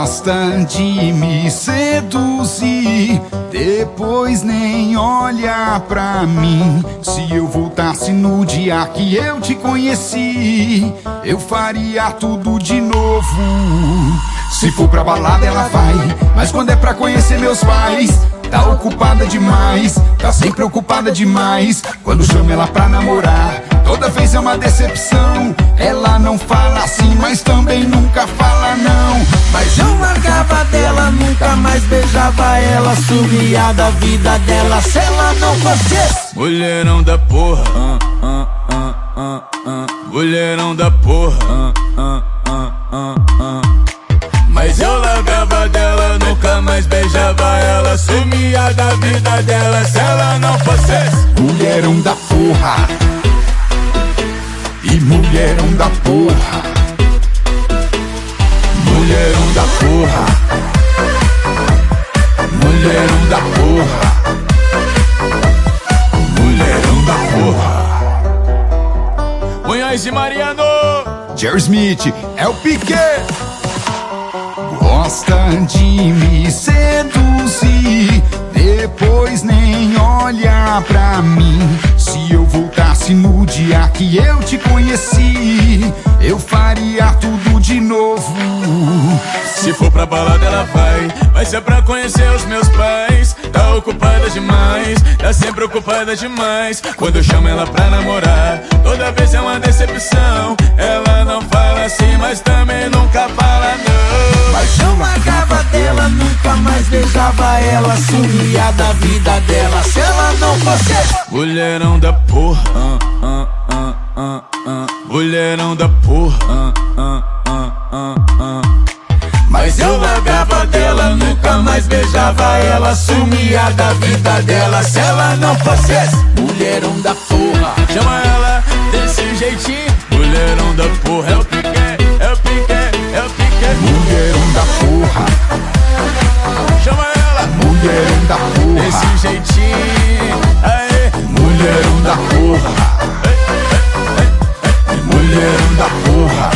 Gosta de me seduzir, depois nem olha pra mim. Se eu voltasse no dia que eu te conheci, eu faria tudo de novo. Se for pra balada, ela vai, mas quando é pra conhecer meus pais, tá ocupada demais, tá sempre ocupada demais. Quando chamo ela pra namorar, toda vez é uma decepção. Ela não fala assim, mas também nunca fala não. Mas eu largava dela, nunca mais beijava ela. Sumia da vida dela se ela não fosse. Mulherão da porra, mulherão da porra. Mas eu largava dela, nunca mais beijava. Da vida dela se ela não fosse. Mulherão da porra. E mulherão da porra. Mulherão da porra. Mulherão da porra. Mulherão da porra. Munhoz e Mariano. Jerry Smith é o Piquet. Gosta de me seduzir, nem olha pra mim. Se eu voltasse no dia que eu te conheci, eu faria tudo de novo. Se for pra balada ela vai, vai ser pra conhecer os meus pais. Tá ocupada demais, tá sempre ocupada demais. Quando eu chamo ela pra namorar, toda vez é uma decepção. Ela. Sumia da vida dela se ela não fosse. Mulherão da porra, uh, uh, uh. mulherão da porra. Mas eu largava dela, nunca mais beijava ela. Sumia da vida dela se ela não fosse. Mulherão da porra. Desse jeitinho. Aê, Mulherão da porra. Mulherão da porra.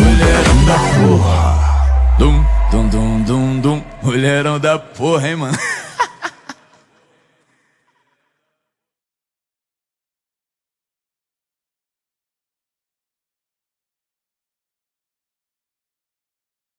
Mulherão da porra. Dum, dum, dum, dum, dum. Mulherão da porra, hein, mano.